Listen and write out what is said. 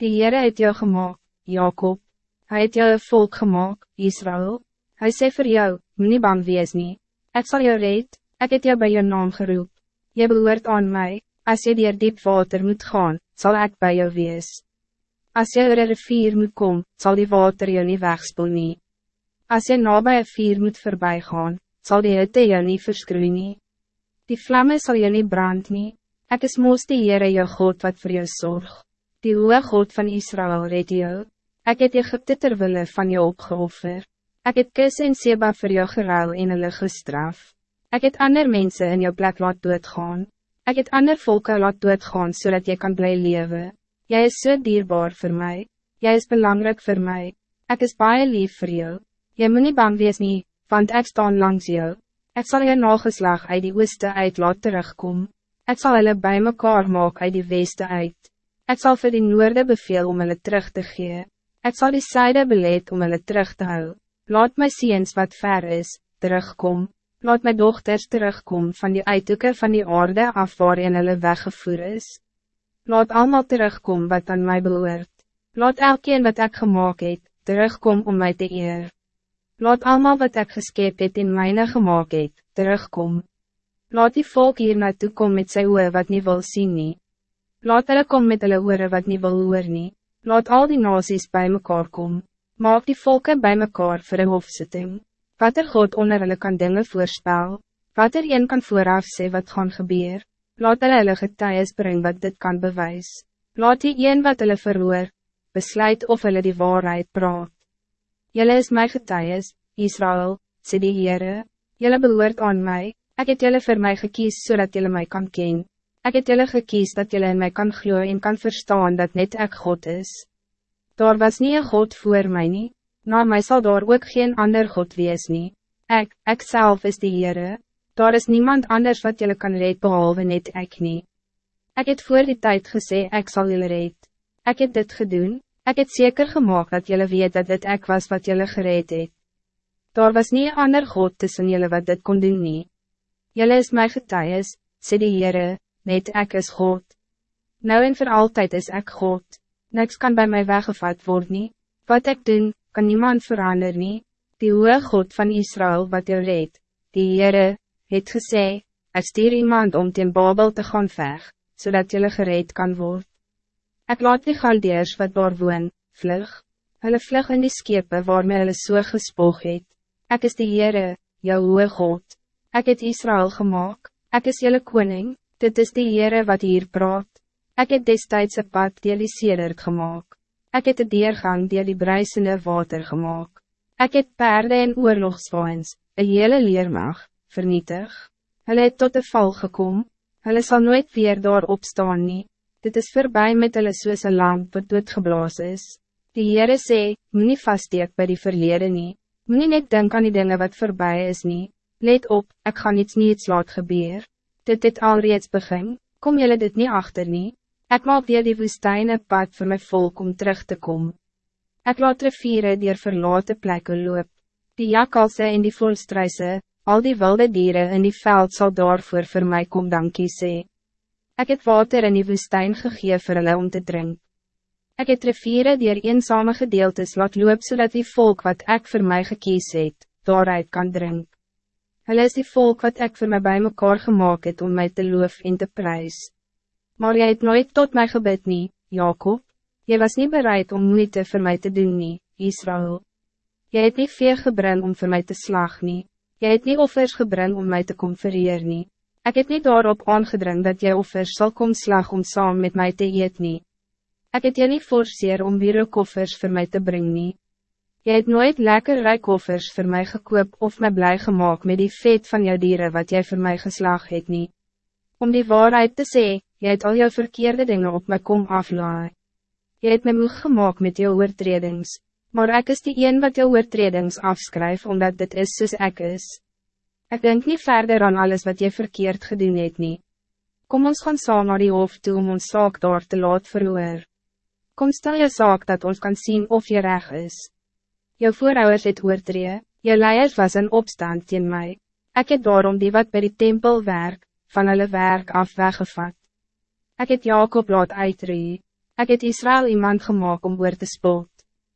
Die Heere het jou gemaakt, Jacob. Hij het jou een volk gemaakt, Israël. Hij sê voor jou, moet nie bang wees nie. Ek sal jou red, ek het jou bij jou naam geroep. Jy behoort aan mij. als jy dier diep water moet gaan, zal ik bij jou wees. Als jy oor een rivier moet komen, zal die water jou niet wegspoel nie. As jy nabij een vier moet voorbij gaan, zal die hitte jou niet verskroei nie. Die vlammen zal je niet brand nie. Ek is moos die Heere jou God wat voor jou zorg. Die hoge God van Israël red jou. Ek het Egypte terwille van jou opgeoffer. Ek het kus en seba voor jou geruil en hulle gestraf. Ek het ander mensen in jou plek laat doodgaan. Ek het ander volke laat doodgaan zodat so jy kan bly lewe. Jy is so dierbaar voor mij. Jy is belangrijk voor mij. Ek is baie lief voor jou. Jy moet nie bang wees nie, want ek staan langs jou. Ek sal jou nageslag uit die ooste uit laat terugkom. Ek sal hulle bij mekaar maak uit die weste uit. Ek sal vir die noorde beveel om hulle terug te gee. Ek sal die syde beleid om hulle terug te hou. Laat my ziens wat ver is, terugkom. Laat my dochters terugkom van die uithoeken van die aarde af waarin hulle weggevoer is. Laat allemaal terugkom wat aan mij behoort. Laat elkeen wat ik gemaakt het, terugkom om mij te eer. Laat allemaal wat ik geskep het in mijne gemaakt het, terugkom. Laat die volk hier naartoe kom met sy oor wat niet wil zien nie. Laat hulle kom met hulle oor wat niet wil hoor nie. Laat al die nasies bij mekaar kom. Maak die volken bij mekaar voor een hofzitting. Wat er God onder hulle kan dingen voorspel. Wat er een kan vooraf sê wat gaan gebeur. Laat hulle hulle getuies bring wat dit kan bewys. Laat die een wat hulle verhoor, besluit of hulle die waarheid praat. Julle is my getuies, Israël, sê die Heere, julle behoort aan mij. ik het julle voor mij gekies zodat jullie mij kan ken. Ik het julle gekies dat jullie in mij kan gloeien en kan verstaan dat net ik God is. Daar was niet een God voor mij niet. Na mij zal daar ook geen ander God wees nie. Ek, ek self is die Heere. Daar is niemand anders wat jullie kan red behalve net ek nie. Ek het voor die tijd gesê ek sal jullie red. Ek het dit gedoen, ek het zeker gemaakt dat jullie weet dat dit ek was wat jullie gereed het. Daar was niet ander God tussen jullie wat dit kon doen nie. Jullie is my getuies, sê die Heere, net ek is God. Nou en voor altijd is ek God. Niks kan bij mij weggevat worden. nie. Wat ik doen, kan niemand verander nie. Die hoge God van Israël wat jou red, die Heere, het gesê, ek stuur iemand om teen Babel te gaan veg, zodat jullie gereed kan worden. Ik laat die Galdeers wat daar woon, vlug, hulle vlug in die skepe waarmee hulle so gespoog het. Ek is die Heere, jou hoge God, ek het Israël gemaakt, ek is jullie koning, dit is die Heere wat hier praat. Ik het destijds een pad die jullie gemaakt. Ik het de deurgang die die bruisende water gemaakt. Ik het paarden en oorlogswaans, een hele leermag, vernietig. Hulle het tot de val gekom, hulle sal nooit weer daar opstaan nie. Dit is voorbij met hulle soos een lamp wat doodgeblaas is. Die Heere sê, moet nie vaststeek by die verlede nie. Moet nie net denk aan die dingen wat voorbij is nie. Let op, ik ga niets niets laat gebeur. Dit het al reeds begin, kom jullie dit niet achter nie. Ik maak weer die woestijn een pad voor mijn volk om terug te komen. Ik laat riviere die verlaten plekken loop. Die jakalse en die volstruise, al die wilde dieren in die veld zal daarvoor voor mij kom dankie sê. Ek het water in die woestijn gegeven voor hulle om te drinken. Ik het riviere die er eenzame gedeeltes laat loop zodat die volk wat ik voor mij gekies het, daaruit kan drinken. Hulle is die volk wat ik voor mij bij mekaar gemaakt het om mij te loof en te prijs. Maar jij het nooit tot mij gebed nie, Jacob. Je was niet bereid om moeite voor mij te doen nie, Israël. Jij het niet veel gebring om voor mij te slag nie. Jij het niet offers gebring om mij te confereer nie. Ik heb niet daarop aangedring dat jij offers zal kom slag om saam met mij te eet nie. Ik het je niet forceer om weer koffers voor mij te brengen. nie. Jy het nooit lekker rijk koffers voor mij gekoop of mij blij gemaakt met die vet van jou dieren wat jij voor mij geslag het nie. Om die waarheid te zeggen, jy het al jou verkeerde dingen op my kom aflaai. Jy het my moeg gemaakt met jou oortredings, maar ik is die een wat jou oortredings afskryf, omdat dit is soos ek is. Ik denk niet verder aan alles wat jy verkeerd gedoen het nie. Kom ons gaan saam naar die hof toe om ons saak daar te laat verhoor. Kom stel je zaak dat ons kan zien of je reg is. Jou voorouders het oortree, jou leiers was in opstand teen my. Ek het daarom die wat bij die tempel werk, van hulle werk af weggevat. Ik het Jacob laat uitree. Ik het Israël iemand gemaakt om oor te spul.